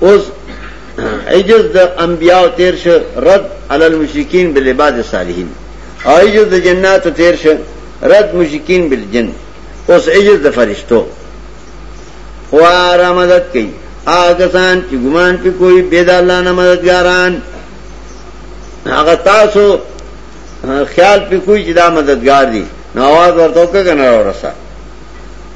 اوس عجز د انبیاء تیر شو رد علی المشرکین بالعباد الصالحین او عجز د جنات تیر شو رد مشرکین بالجن اوس عجز د فرشتو واره مدد کوي هغه سان چې ګمان په کوئی بيد الله نه مددګاران هغه تاسو خیال په کوئی چې دا مددگار دي نو आवाज ورته وکړه نه ورسره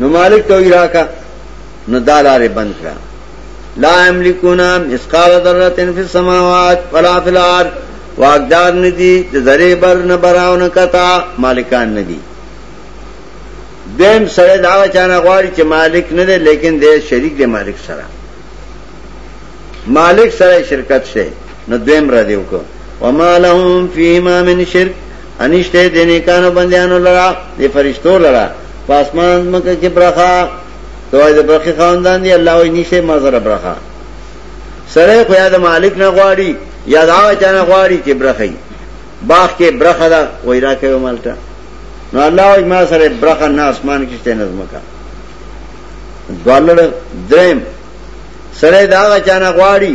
نو مالک ته راکا نو دالاره بند کړه لا املکون اسقال ذره فی السماوات ولا فی الارض واقدار ندی د ذره بر نه براو نه کتا مالکان ندی دیم سره دا چانه غواړي چې مالک نه دی لیکن دی شریک دی مالک سره مالک سره شرکت شه نو دیم را دیو کو وما لهم فیما من شرک انشته د نیکانو بندیانو لرا د فرشتو لرا په اسمان مکه کې برخه دوی د برخه خواندان دي الله وي نشته ما سره برخه سره خو یاد مالک نه غواړي یا دا چانه غواړي چې برخه یې باغ کې برخه دا وای را کوي مالټا نو الله وي ما سره برخه نه اسمان کې شته نظم کا دوالړ درم سره دا چانه غواړي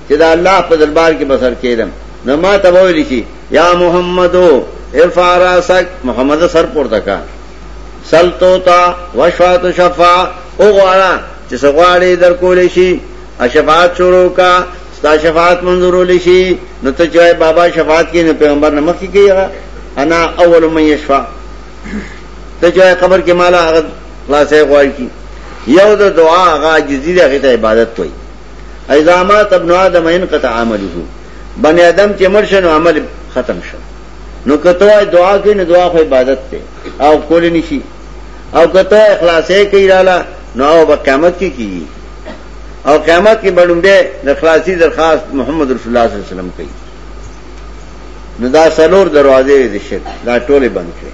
چې دا الله په دربار کې بسر کېدم نو ما ته وویل شي یا محمدو ارفع راسک محمد سر پورته کا سلطو تا وشفات شفا او غواړه چې سغواړي در کولې شي اشفاعت شروع کا ستا شفاعت منظور لشي نو ته چې بابا شفاعت کې نه پیغمبر نه مخکې کیږي انا اول من یشفع ته چې قبر کې مالا هغه خلاصې غواړي یو د دعا هغه جزیره غته عبادت کوي اذا مات ابن آدم انقطع عمله بنی آدم چې مړ شنو عمل ختم شو نو کته دعا کوي نو دعا خو عبادت ته او کول نشي او کته اخلاصې کوي لاله نو او په قیامت کې کیږي او قیامت کې بلومبه د اخلاصي درخواست محمد رسول الله صلی الله علیه وسلم کوي نو دا سلور دروازې دي شرک دا ټوله بند کړي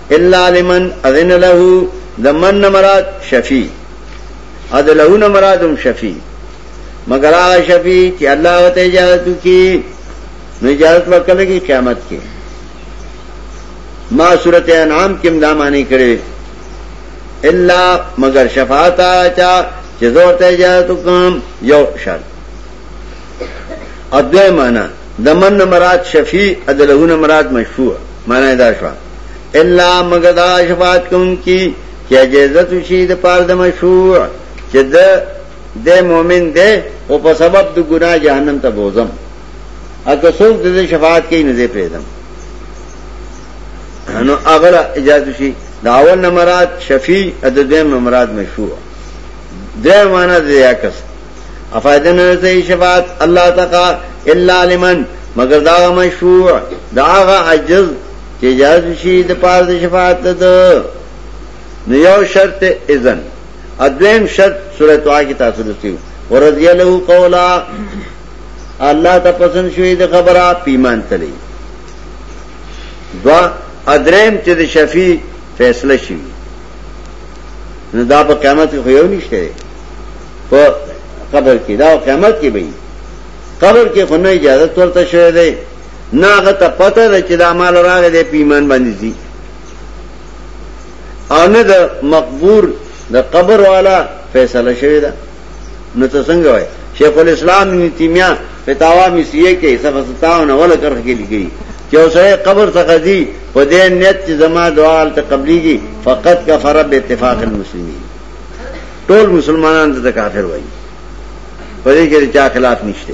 الا لمن اذن له لمن نمرات شفیع اد له نمراتم شفیع مگر هغه شفیع چې الله وته اجازه کی نو اجازه وکړه کی قیامت کې ما صورت انعام کې دا معنی کړي الا مگر شفاعت چا چې زور ته اجازه وکم یو شرط اده معنا دمن مراد شفیع ادلهونه مراد مشفوع معنی دا شوه الا مگر دا شفاعت کون کی چې اجازه شي د پاره د مشروع چې د د مؤمن دی او په سبب د ګناه جهنم ته بوزم اګه څوک د شفاعت کوي نه دی پیدم نو اگر اجازه شي دا اول نمرات شفیع د دویم نمرات مشروع دغه معنا د یاکس افایده نه ته شفاعت الله تعالی الا لمن مگر دا مشروع دا هغه عجز چې اجازه شي د پاره د شفاعت ده نو یو شرط اذن ادویم شرط سورۃ واقع کې تاسو لسیو ورضی له قولا الله ته پسند شوی د خبره پیمان تلی دوا ادریم چې د شفیع فیصله شي نو دا په قیامت کې خو یو نشته په قبر کې دا قیامت کې به قبر کې خو نه اجازه تورته شوی دی نه هغه ته پته ده چې دا مال راغی دی په ایمان باندې ځي او نه د مقبور د قبر والا فیصله شوې ده نو ته څنګه وای شیخ الاسلام ابن تیمیہ فتاوا مسیح کې صفه 57 ولا کرخ کې لیکي چې اوسه قبر څخه دی په دې نیت چې زما دعا ته قبليږي فقط کفر به اتفاق المسلمین ټول مسلمانان ته کافر وایي په دې کې چا خلاف نشته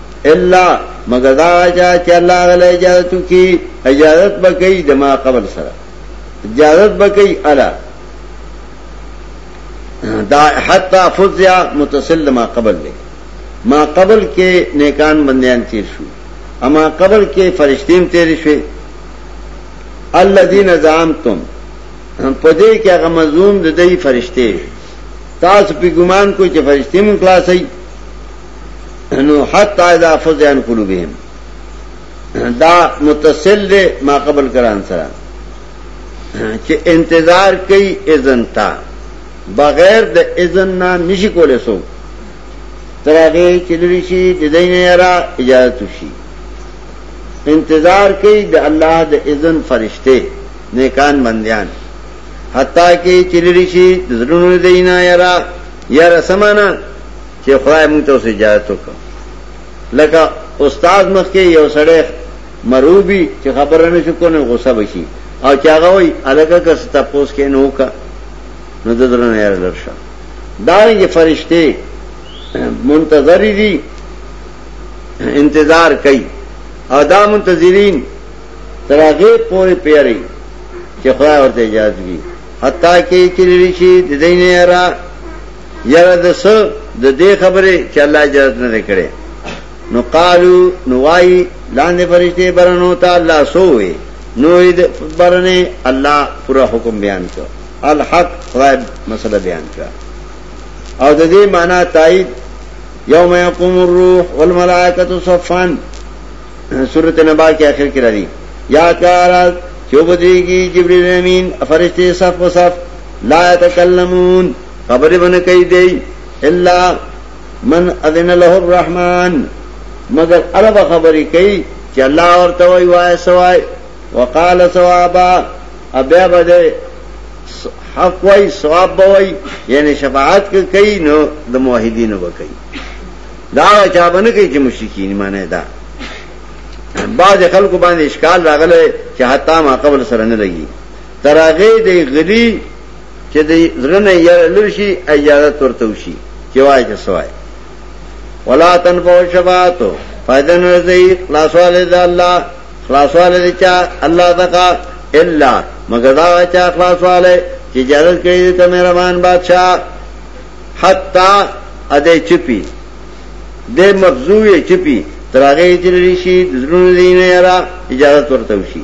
الا مگر دا چا چې الله غل اجازه کی اجازه بکئی د ما قبر سره اجازه بکئی الا دا حتا فزع متصل ما قبل لے ما قبل کې نیکان بندیان تیر شو اما قبل کې فرشتیم تیر شوه الذين زعمتم په دې کې هغه مزوم د دې فرشته تاسو په ګمان کو چې فرشتیم خلاصي نو حتی اذا فزع عن قلوبهم دا متصل دے ما قبل کران سرا چې انتظار کوي اذن تا بغیر د اذن نه نشي کولای سو ترغه چې لري شي د دین را اجازه شي انتظار کوي د الله د اذن فرشته نیکان بندیان حتی کې چې لري شي د زړونو دینه یرا یرا سمانه چې خدای موږ ته اجازه وکړه لکه استاد مخ کې یو سړی مروبي چې خبره نه شو کونه غوسه بشي او چې هغه وي الګه که ستپوس کې نه وکا نو د درنه یې لرشه دا یې فرشته منتظر دي انتظار کوي او دا منتظرین تر هغه پورې پیری چې خدای ورته اجازه وي حتی کې چې لري شي د دینه را یره د څه د دې خبره چې الله اجازه نه کړي نو قالو نو وای لاندې فرشته برنو ته الله سوې نو دې برنه الله پورا حکم بیان کړ الحق غیب مسله بیان کړ او د دې معنی تایید یوم یقوم الروح والملائکه صفا سورۃ نبا کې اخر کې راځي یا کارات چوبدی کی جبرئیل امین فرشتے صف و صف لا تکلمون خبرې باندې کوي دی الا من اذن له الرحمن مگر عرب خبرې کوي چې الله ورته وای وای سوای وقال ثوابا ابیا بده حق وای ثواب بوي یعنی شفاعت کوي نو د موحدینو وکي دا چا باندې کوي چې مشرکین معنی دا بعض خلکو باندې اشکال راغله چې حتی ما قبل سره نه لګي تراغه دی غلی چې د زړه نه یې لرشي اجازه تورته وشي چې وای چې سوای ولا تنفع شفاعت فائدہ نه رسي خلاصواله د الله خلاصواله د چا الله تکا الا مگر دا چا خلاصواله چې جلال کړی ته مهربان بادشاہ حتا اده چپی د مخزوې چپی ترغه چې لري شي د زړه نه نه را اجازه تورته وشي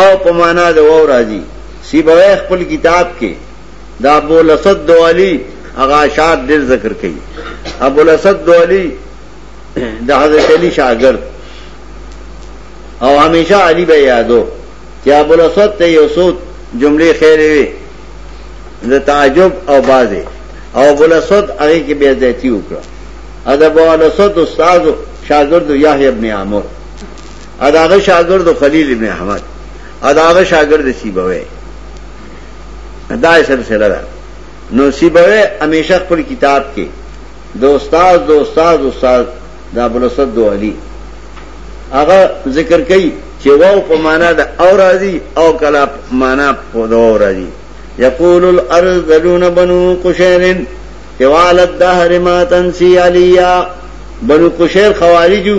او په معنا د وو راځي سی بوي خپل کتاب کې دا ابو لسد دوالی هغه اشعار ډېر ذکر کړي ابو لسد دوالی د حضرت علی شاګرد او همیشه علی به یادو چې ابو لسد ته یو څو جملې خیر وي د تعجب او بازه او ابو لسد هغه کې بیا ذاتی وکړه ادب ابو لسد استاد شاګرد یحیی ابن عمرو اداغه شاګرد خلیل ابن احمد اداغه شاګرد سیبوي دا سلسله ده نو سیبوي همیشه خپل کتاب کې د استاد د استاد استاد د ابو الاسد دو علي هغه ذکر کوي چې واو په معنا د او راضي او کلا معنا په دو راضي یقول الارض ذلون بنو قشیرن طوال الدهر ما تنسی علیا بنو قشیر خواریجو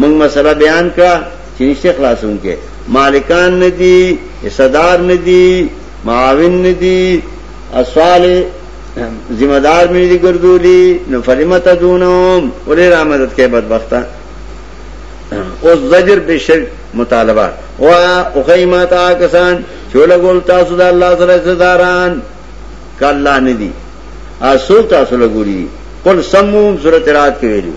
مونږ مسله بیان کړه چې نشته خلاصون کې مالکان نه دي صدار نه دي معاون نه دي اصال ذمہ دار مې دي ګرځولي نو فلمت دونم ولې را مدد کې بدبخته اوس زجر به شرک مطالبه وا او خیمه تا کسان چې لګول تاسو د الله سره صداران کله نه دي اسو تاسو لګولي قل سمون سورۃ رات کې ویلو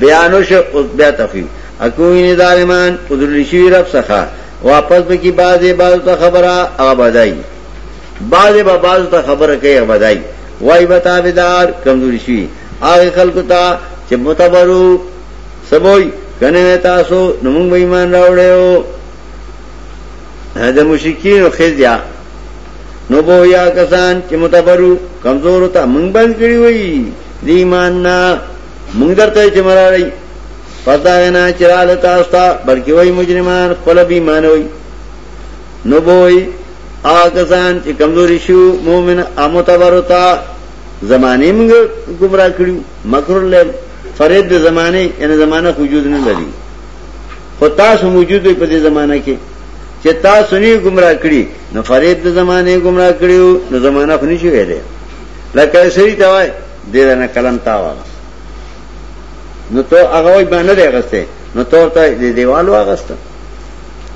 بیانو شو اوس بیا تخوی اکوی نه ظالمان پدرلی شوی رب څخه واپس به کی باز باز ته خبره هغه بدای باز به باز ته خبره کوي هغه بدای وای به تابعدار کمزوري شي هغه خلکو ته چې متبرو سبوي کنه تاسو نو موږ ایمان راوړیو دا مشرکین او خزیا نو بو یا کسان چې متبرو کمزور ته موږ باندې کړی وای دی ایمان نه مونږ درته چې مراړی پتا غنا چراله تاسو ته بلکې وای مجرمان خپل به ایمان وای نو بوئی آکسان چې کمزوري شو مؤمن امتبرتا زمانه موږ گمراه کړو مکر له فرید د زمانه ان زمانه وجود نه لري خو تاسو موجود په دې زمانه کې چې تاسو نه گمراه کړی نو فرید د زمانه گمراه کړیو نو زمانه خو نشي ویلې لکه سړي ته وای دیر نه قلم تا واغست نو تو هغه وای باندې دی غسته نو تو ته دی دیوال واغست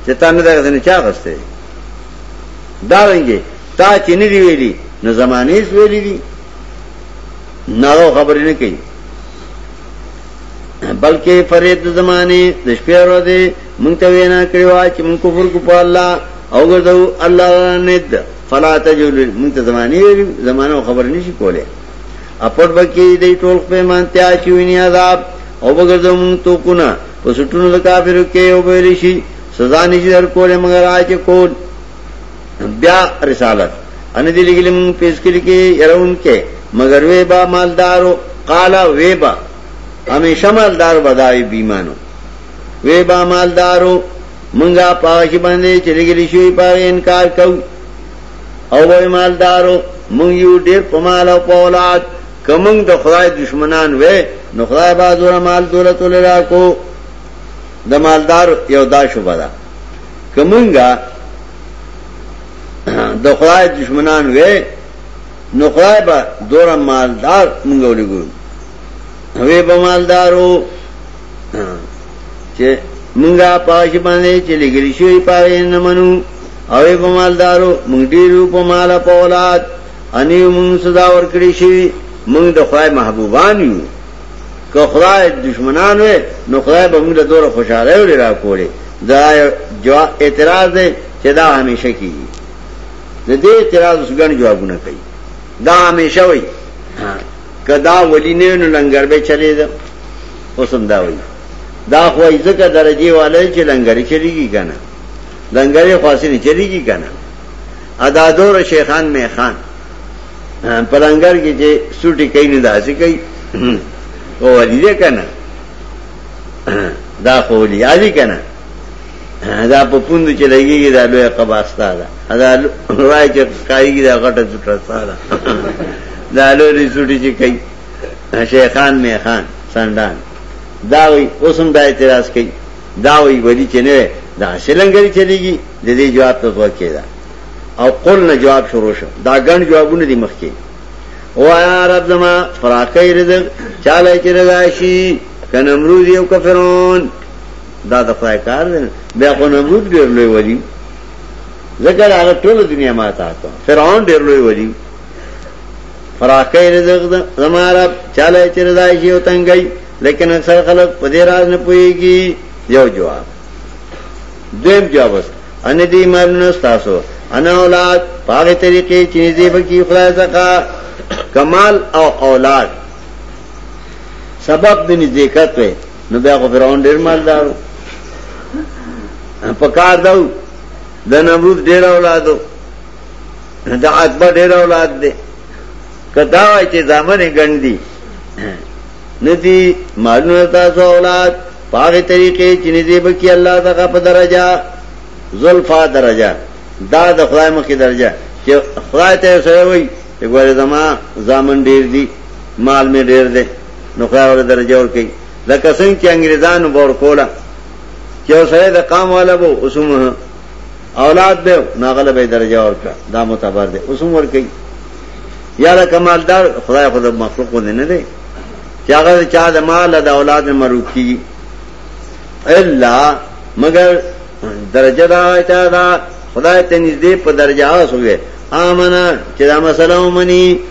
چې تا نه دغه نه چا غسته دا رنګي تا چې نه دی ویلي نو زمانه یې ویلي دي نارو خبرې نه کوي بلکې فرید د زمانه د شپې ورځې مونږ ته وینا کړو چې مونږ کفر کو په الله او ګرځو الله نه فلا تجول مونږ ته زمانه ویلو زمانه خبر نشي کوله اپټ بکی دی ټول پیمان تیا چې ویني عذاب او بغرزو مونږ تو کو نه په سټونو د کافرو کې او ویل شي سزا نشي در کوله مگر آج کول بیا رسالت ان دې لګل مونږ پیس کړي کې يرون کې مگر وې با مالدارو قالا وې با همیشه مالدار بدای بیمانو وې با مالدارو منګا پاش باندې چې لګري شوی پاره انکار کو او وای مالدارو مونږ یو ډیر په مال او په اولاد کومنګ د خدای دشمنان وې نو خدای با زور مال دولت لرا کو د مالدار یو دا شوبه ده کومنګا د خدای دشمنان وې نو خدای با زور مالدار مونږ ولګو وې به مالدارو چې مونږه پاش باندې چې لګل شوی پاره نه منو او په مالدارو مونږ ډیرو په مال په اولاد اني مونږ صدا ور کړی شي مونږ د خدای محبوبان یو که خدای دشمنان وې نو خدای به موږ له دوره خوشاله وړي را کولې دا جواب اعتراض دی چې دا همیشه کیږي د دې اعتراض څنګه جوابونه کوي دا همیشه وي که دا ولی نه نو لنګر به چلی دا اوس هم دا وایي دا خو یې ځکه درجه والے چې لنګر چلیږي کنه لنګر خاصه نه چلیږي کنه ادا دور شیخان می خان په لنګر کې چې سټی کوي نه داسې کوي او ولی ده کنه دا خو ولی علی کنه دا په پوند چې لګيږي دا لوی قباستا ده دا وای چې کایږي دا غټه څټه سره دا لوی څټي چې کوي شیخان میخان سندان دا وی اوسم دا اعتراض کوي دا وی ولی چې نه دا شلنګری چلیږي د دې جواب ته وکړي دا او قل نه جواب شروع شو دا ګڼ جوابونه دي مخکې وایا رب زما فراقی رزق چاله چې رضا شي کنه امروز یو کفرون دا د خدای کار دی بیا خو نمرود ډیر لوی ولی ځکه هغه ټول دنیا ما ته تا فرعون ډیر لوی ولی فراقه رزق زمارا چاله چې رضا شي او تنګي لیکن اکثر خلک په دې راز نه پويږي یو جواب دیم جواب است ان دې مرنه تاسو انا اولاد پاغه طریقې چې دې بکی خدای ځکا کمال او اولاد سبب د نزدېکت نو بیا خو فرعون ډیر مالدار په کار داو د نمرود ډیر اولادو د اکبر ډیر اولاد دی کدا وای چې ځامن ګندي ندی مالونه تاسو اولاد پاغه طریقې چې ندی بکی الله دغه په درجه زلفا درجه دا د خدای مخکې درجه چې خدای ته سره وای چې ګوره زما ځامن ډیر دي مال می ډیر دی نو خدای ور درجه ور کوي لکه څنګه چې انګريزانو بور کوله چې سره د قام والا وو اوسمه اولاد به ناغله به درجه ور کړ دا معتبر دي اوسم ور کوي یا له کمالدار خدای خود مخلوق نه نه دی چې هغه چا د مال د اولاد مروکی الا مگر درجه دا چا دا خدای ته نږدې په درجه اوسوي امنه چې دا مسله ومني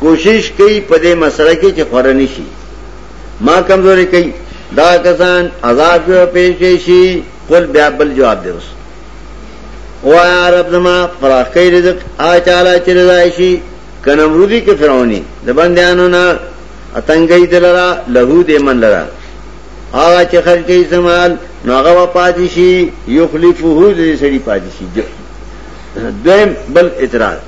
کوشش کوي په دې مسله کې چې خور نه شي ما کمزوري کوي دا کسان عذاب جو پیش شي قل بیا بل جواب دی اوس وایا رب زما فراخی رزق آ چاله چې رضای شي کنم رودی کې فرعونی د بندیانو نه اتنګي دلرا له دې من لرا هغه چې خرج کوي زمال نو هغه پادشي یخلفه دې سړي پادشي دویم بل اعتراض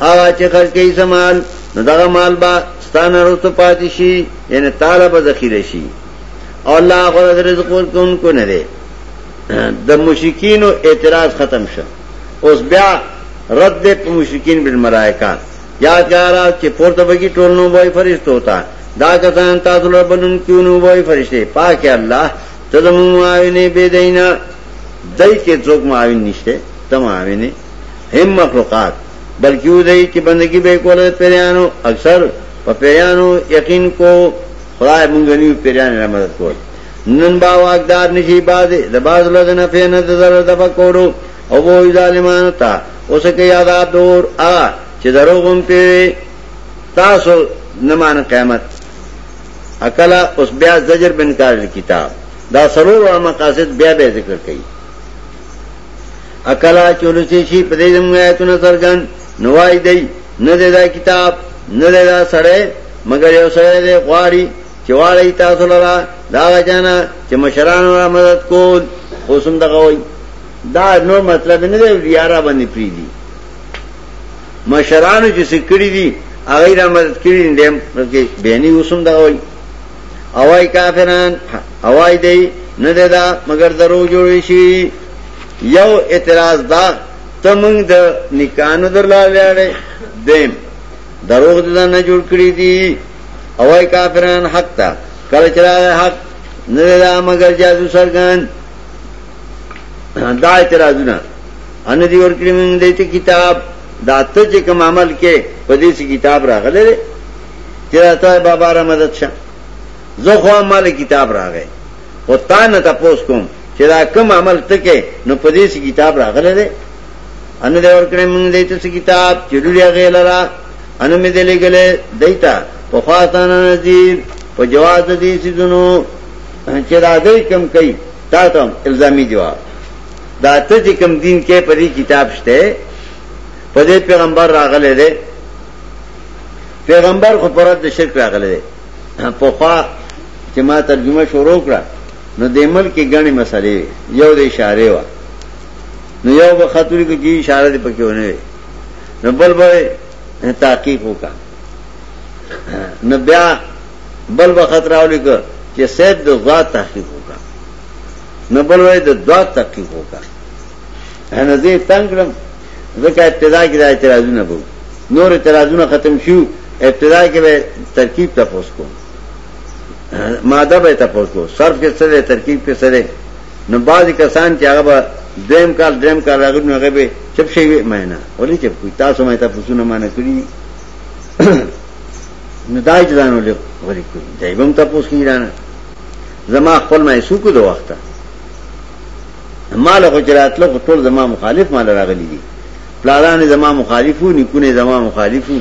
هغه چې خرج کوي زمال نو دغه مال با ستانه رستو پاتې شي یعنی تعالی به ذخیره شي او الله غره رزق ورکونکو نه دی د مشرکین او اعتراض ختم شو اوس بیا رد دې په مشرکین بل ملائکه یا چارا چې پورته بګي ټول نو وای فرشتو ہوتا دا کسان تاسو له بنن کیو نو وای فرشته پاک الله ته د مو معاونې بيدینا دای کې څوک معاون نشته تمامینه هم مخلوقات بلکې ودی چې بندگی به کوله پیرانو اکثر په پیرانو یقین کو خدای مونږ نیو پیران را مدد کول نن با واقدار نشي باز د باز له نه په نه د زړه د پکوړو او وو ظالمانو ته اوس کې یاد دور ا چې دروغم په تاسو نمان قیامت اکلا اوس بیا زجر بنکار کتاب دا سرور او مقاصد بیا به ذکر کړي اکلا چولسی شي په دې زموږ آیتونه څرګند نوای دی نه دی دا کتاب نه دی دا سړی مګر یو سړی دی غواړي چې واړی تاسو لرا دا غجانا چې مشران را مدد کول اوسم دغه وای دا نو مطلب نه دی یارا باندې پری دي مشران چې سکړی دي هغه را مدد کړی دیم بلکې بهنی اوسم دغه وای اوای کافران اوای دی نه دا مگر درو جوړی شي یو اعتراض دا تمنګ د نکانو درلاله دیم دروغ دې نه جوړ کړی دي اوای کافران حق تا کله چې حق نه دا مگر جادو سرګان دا اعتراضونه ان دی ور کړی موږ دې کتاب دا ته چې کوم عمل کې په دې کتاب راغله چې راته بابا را مدد شه زه خو مال کتاب راغې او تا نه تاسو کوم چې دا کم عمل تکې نو په دې کتاب راغله ده ان دې ورکړې موږ دې ته کتاب چې لري غیلرا ان مې دې لګلې دیتا په خاطر نذیر په جواز دې سيزونو چې دا دې کم کوي تا ته الزامي جواب دا ته چې کم دین کې په دې کتاب شته په دې پیغمبر راغله ده پیغمبر خو پرد د شرک راغلی دی په خوا چې ما ترجمه شروع کړه نو د ملک کې غني مسلې یو د اشاره و نو یو به خاطر کې جی اشاره دې پکې ونه وي نو بل به تحقیق وکا نو بیا بل به خطر راولې کو چې سید د غوا تحقیق وکا نو بل به د دوا تحقیق وکا انا زه تنگرم ځکه ابتدا کې دا اعتراضونه وو نور اعتراضونه ختم شو ابتدا کې به ترکیب ته پوس کو ماده به ته پوس کو صرف کې سره ترکیب کې سره نو بعضی کسان چې هغه به دریم کال دریم کال راغلی نو هغه به چپ شي مهنه ولې چپ کوي تاسو مې ته پوسونه مانه کړی نو دای ځانو له ورې کوي دایبم تاسو کې ایران زما خپل مې سوکو د وخته مال خو چې راتلو خو ټول زما مخالف مال راغلي دي پلاران زما مخالفو نیکونه زما مخالفو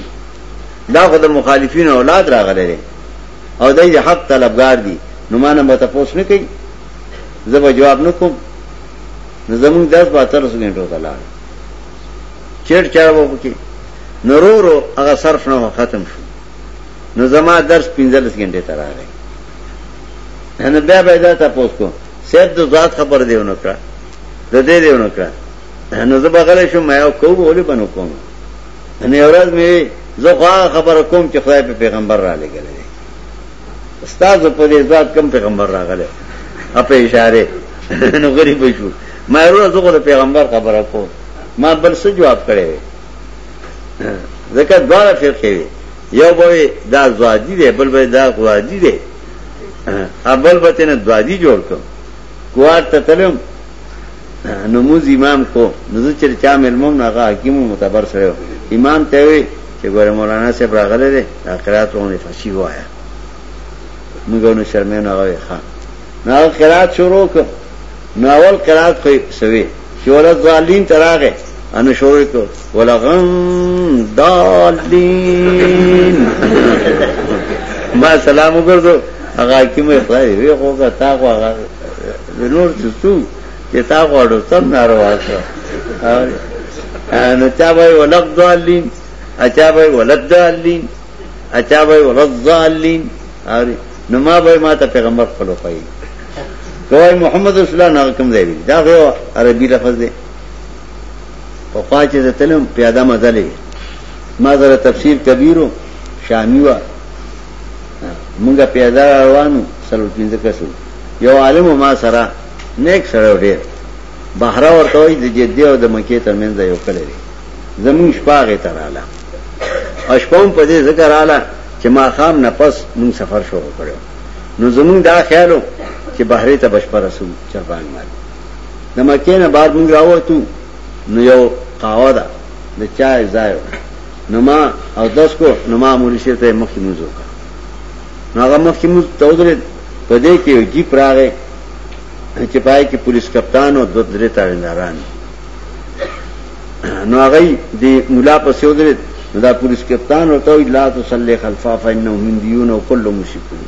دا خو د مخالفین اولاد راغلي دي او دای حق طلبګار دي نو ما نه مت پوس نه کوي زه به جواب نه کوم نو زمونږ درس به تر څو غنټو ته لاړ چیر چار وو کې نورورو هغه صرف نه ختم شو نو زما درس 15 غنټه تر راغی نه بیا بیا دا تاسو کو صاحب د ذات خبر دی ونه کړه د دې دی ونه کړه نو زه بغل شم ما یو کوم ولې بنو کوم نه اورز مې زه خو خبر کوم چې خدای په پیغمبر را لګل دی استاد په دې ذات کم پیغمبر راغله اپه اشاره نو غریب شو ما ورو زه غو پیغمبر خبره کوم ما بل څه جواب کړی ځکه دواړه فرقې یو به وي دا زوادي دی بل به وي دا غوادي دی ا بل به تنه دوادي جوړ کړم کوار ته تلم نو موز امام کو نو زه چې چا ملمم نه هغه حکیم معتبر سره و. امام ته وي چې ګوره مولانا صاحب راغلی دی دا قرات ونه فصیح وایا موږ نو شرمې نه غوي خان نو هغه قرات شروع ک نو اول قرات خو سوي چې ولا ظالین تراغه ان شروع ک ولا غم دالین ما سلام وګرځو هغه کی مې خدای وی خوګه تا خو هغه نور څه څو چې تا غواړو تم ناروا شه نو چا به ولق دالین اچا به ولد دالین اچا به ورزالین اور نما به ما ته پیغمبر خپل خوای کوي محمد رسول الله نه کوم دی دا هو عربي لفظ دی په خوا چې د تلم پیاده مزلې ما زره تفسیر کبیرو شامی وا مونږه پیاده روانو سلو پینځه کسو یو عالم ما سره نیک سره ډیر بهر ورته د جدي او د مکې ترمنځ یو کړی زمون شپاغه تراله اشپوم په دې ذکر اعلی چې ما خام نه پس مون سفر شروع کړو نو زمون دا خیالو چې بحری ته بشپړ رسو چربان مال د مکه نه بار مونږ راووتو نو یو قاوا ده د چای ځای نو ما او داس کو نو ما مولوی شه ته مخکې مونږ وکړ نو هغه مخکې مونږ تودره په دې کې یو جیپ راغی چې پای کې پولیس کپتان او دوه درې تاوینداران نو هغه دی مولا په سیو درې دا پولیس کپتان ورته وی لا تصلی خلفا فانه هندیون او کله مشرکون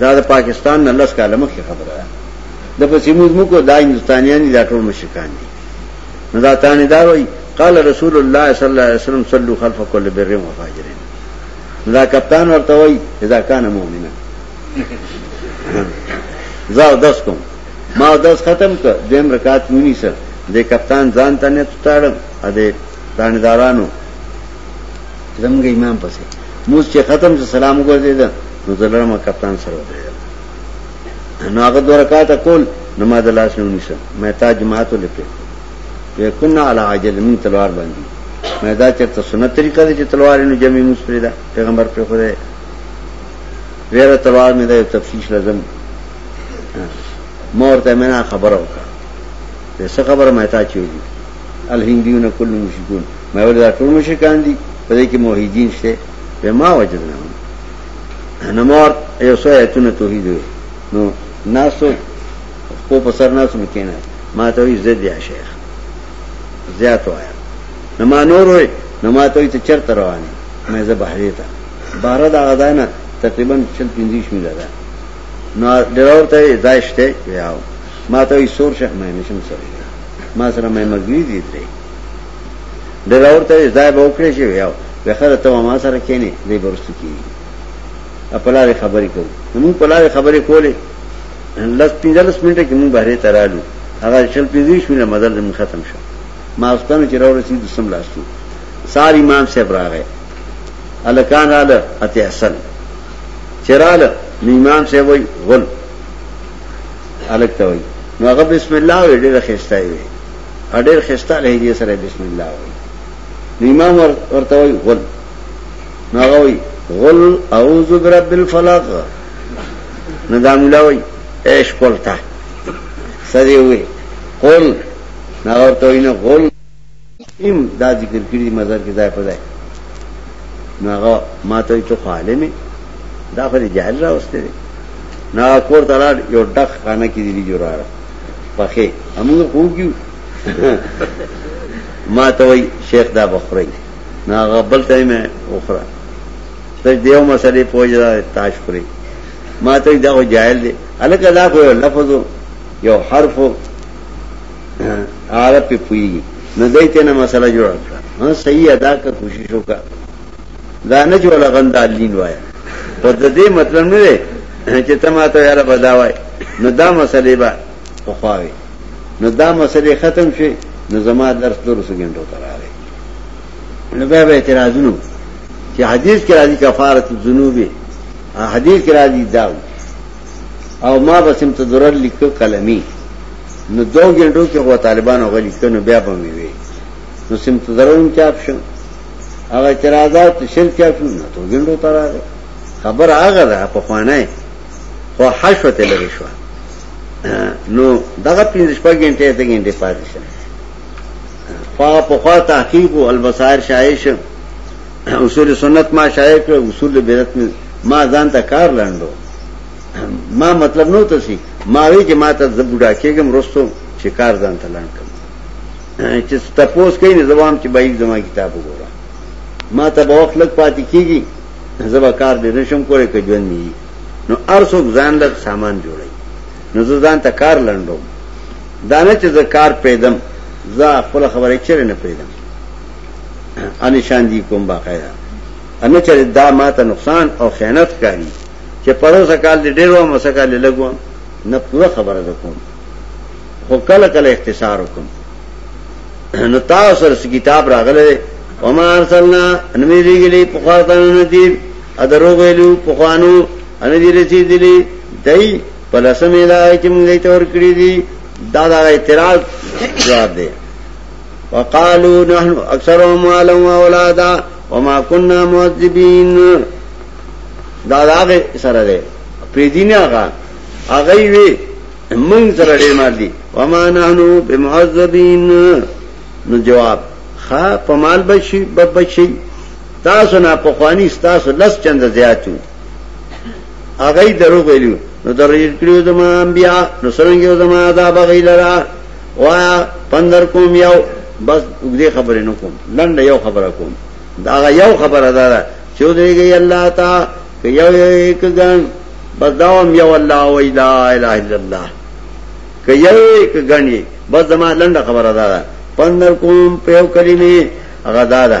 دا د پاکستان نه لس کاله مخکې خبره ده د پسې موږ موږ دا هندستانیان دا ټول مشرکان دي نو دا تانه دا وی قال رسول الله صلی الله علیه وسلم صلوا خلف كل بر وفاجر دا کپتان ورته وی اذا کان مؤمنا زاو داس کوم ما درس ختم کړ دیم رکعت مونی سر د کپتان ځان ته نه تړم ا دې داندارانو زمګ امام پسې موږ چې ختم چې سلام وګرځید نو زلرم کپتان سره ودرېدم نو هغه دوه رکعات کول نو ما د لاس نه ونیسه مې تا جماعت ولکه وې کنا علی عجل من تلوار باندې مې دا چرته سنت طریقه دې چې تلوار نو جمعي موږ پرې دا پیغمبر په خوده ویره تلوار مې د تفصیل لازم مور ته مې نه خبره وکړه د څه خبره مې تا چوي الهنديون کل مشرکون مې ول دا ټول مشرکان دي په دې کې موحدین شته به ما وجدنا نه مور یو څو ایتونه توحید نو ناسو په پسر ناسو مکینه ما ته وی زید یا شیخ زیات وایا نو ما نور وی نو ما ته ته چرته روانه مې زه بهرې ته بهر دا غدانه تقریبا 40 50 میله ده نو ډرور ته ځای شته ویاو ما ته یې سور شه مې نشم سره ما سره مې مګری دي درې ډرور ته ځای به وکړې شي ویاو به خره ته ما سره کینې دې برستو کی خپل لارې خبرې کوو موږ خپل لارې خبرې کولې لس پنځلس منټه کې موږ بهرې ترالو هغه شل پنځه شمېره مدل زموږ ختم شو ما واستنه چې راو رسید سم لاستو سار امام صاحب راغی الکان رااله اته حسن چراله نو امام صاحب وای غل الګ ته وای نو هغه بسم الله وی ډېر خسته وی ډېر خسته لهجه سره بسم الله وی نو امام ورته وای غل نو هغه وی غل اعوذ برب الفلق نو دا مولا وی ايش قلتا سدي وی قل نو ورته وی نه غل ام دا ذکر کړی دی مزار کې ځای په ځای نو هغه ماته ته خو عالم دا خو دې جاهل راوسته دی نو کور ته لاړ یو ډک خانه کې دی جوړاره پخې همغه خوګیو ما ته وای شیخ دا بخری نو هغه بل ته مې وخره ته دیو مسلې پوجا تاش خوري ما ته دا خو جاهل دی الکه دا خو لفظ یو حرف عرب په پویږي نه دای ته نه مسله جوړ کړه ها صحیح ادا کا کوشش وکړه دا نه جوړ غندا لین وای په دې مطلب نه دی چې ته ما ته یاره بداوای نو دا مسله به خوخواوي نو دا مسله ختم شي نو زما درس درو سګندو تراله نو به به اعتراضونه چې حدیث کې راځي کفاره الذنوب حدیث کې راځي داو او ما به سم ته درر لیکه قلمی نو دو ګنټو کې غو طالبانو غلي کنه بیا به مې وي نو سم ته درون چاپ شو هغه اعتراضات شل چاپ شو نو دو ګنټو تر هغه خبر هغه ده په خوانه خو حشوت لري شو نو دغه پنځه شپږ غنټه ته غنټه پاتې شو فا په خوا تحقیق او البصائر شایش اصول سنت ما شایع کړ اصول بدعت ما ځان ته کار لاندو ما مطلب نو ته سي ما وی چې ما ته زبډا کېګم رستو چې کار ځان ته لاند کم چې تپوس کوي نه زوام چې بایي زما کتاب وګوره ما ته به وخت لګ پاتې کیږي زبا کار دې نشم کولای کې ژوند نه نو ارسو ځان لږ سامان جوړي نو ځان ته کار لندوم دانه چې زه کار پیدم زه خپل خبرې چیرې نه پیدم انشان دي کوم باقاعده انه چرې دا ماته نقصان او خیانت ښکاري چې پروسه کال دې ډېر وم وسه کال لږ وم نه پوره خبره ده کوم خو کله کله اختصار وکم نو تاسو سره کتاب راغله وما ارسلنا انوی دیگلی پخواتانو نتیب ادرو غیلو پخوانو انوی رسی دلی دای پلسم الہی چی منگی تور کری دی دادا اعتراض جواب دے وقالو نحن اکثر اموالا و اولادا وما كنا معذبين دا داغه سره ده په دینه هغه هغه وی موږ سره دې مار دي وما نحنو بمعذبين نو جواب خا پمال بشي ببشي تاسو نه په خواني تاسو لس چند زیاتو هغه درو ویلو نو درې کړو زمام بیا نو سرنګو زما دا بغیلرا وایا پندر کوم یو بس دې خبرې نه کوم لنډ یو خبره کوم دا هغه یو خبره ده چې ودرېږي الله تا که یو یو یک ګن بس داوم یو الله و لا اله الا الله که یو یک ګن بس زما لنډه خبره ده پندر کوم په یو کلمې هغه دا ده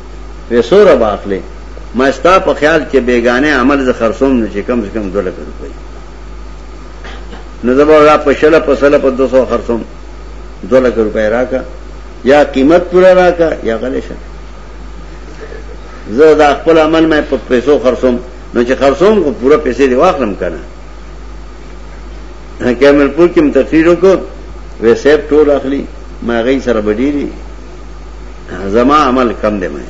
وې سوره به اخلې ما ستا په خیال چې بیگانه عمل ز خرصوم نه چې کم ز کم 2 لک روپۍ نو زبر را په شله په سله په 200 خرصوم 2 لک روپۍ راکا یا قیمت پورا راکا یا غلې شه زه دا خپل عمل مې په پیسو خرصوم نو چې خرصوم کو پورا پیسې دی واخلم کنه کیمل پور کې متقریر وکړ وې سیب ټول اخلي ما غي سره بدیری زما عمل کم دی مې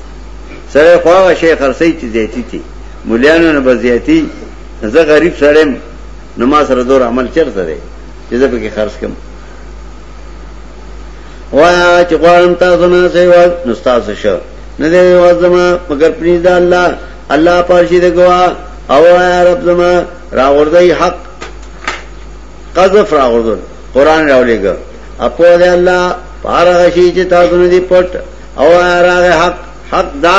سره خواغه شیخ خرسي چې زیاتی تي مليانو نه بزیاتی زه غریب سړم نو ما سره دور عمل چرته دی چې زه به کې خرج کم وایا چې غواړم تاسو نه سیوا نو تاسو شو نه دی وازما مگر پنځ د الله الله پارشي د گوا او رب زما راوردی حق قذف راغردل قران راولېګا اپو دې الله پارغه شي چې تاسو نه دي پټ او راغه حق حق دا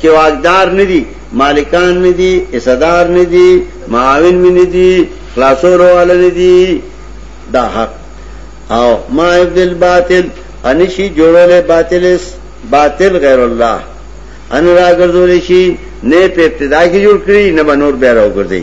چې واقدار نه دي مالکان نه دي حصدار نه دي معاون مې نه دي خلاصور والا نه دي دا حق او ما عبد الباطل انشي جوړولې باطل باطل غیر الله ان راګرځول شي نه په ابتدا کې جوړ کړی نه بنور بیا راوګرځي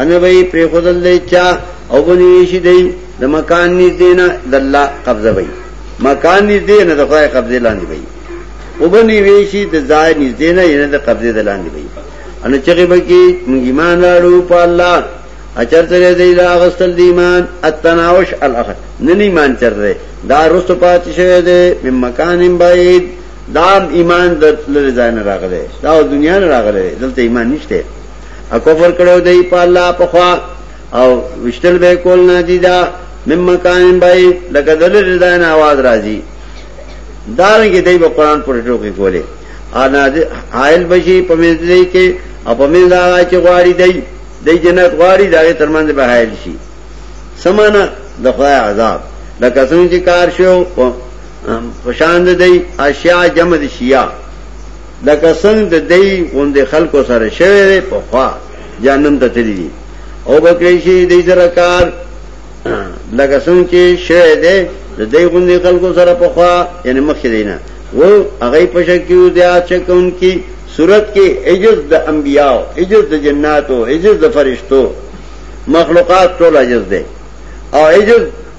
انه به پرې خودل دی چا او بنی شي دی د مکان نږدې نه د الله قبضه وي مکان نږدې نه د خدای قبضه لاندې وي او بنی وی شي د ځای نږدې نه نه د قبضه د لاندې وي ان چغه به کې موږ ایمان راړو په الله اچر ترې دی دا غسل دی ایمان التناوش الاخ نن ایمان چر دی دا رست پات شوی دی په مکان بعید دا ایمان د لری ځای نه راغلی دا دنیا نه راغلی دلته ایمان نشته اکفر کړو دی په الله په خوا او وشتل به کول نه دی دا مم مکان بای لکه دلر داین आवाज راځي دا رنګ دی په قران پر ټوکی کوله انا حائل بشي په مې دې کې او په مې دا چې غواړي دی د جنت غواړي دا ترمنځ به حائل شي سمانه د خدای عذاب لکه څنګه چې کار شو پشان دی اشیاء جمع شیا لکه څنګه د دې غوندې خلکو سره شوی دی په خوا جانم ته تللی دی او بکړی شي دې سره کار لکه څنګه چې شوی دی د دې غوندې خلکو سره په خوا یعنی مخکې دی نه و هغه په شکیو دی چې کون کی صورت کې عجز د انبیاو عجز د جناتو عجز د فرشتو مخلوقات ټول عجز دی او عجز